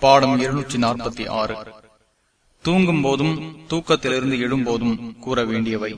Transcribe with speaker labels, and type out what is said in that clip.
Speaker 1: பாடம் இருநூற்றி நாற்பத்தி ஆறு. தூங்கும் போதும் தூக்கத்திலிருந்து எழும்போதும் கூற வேண்டியவை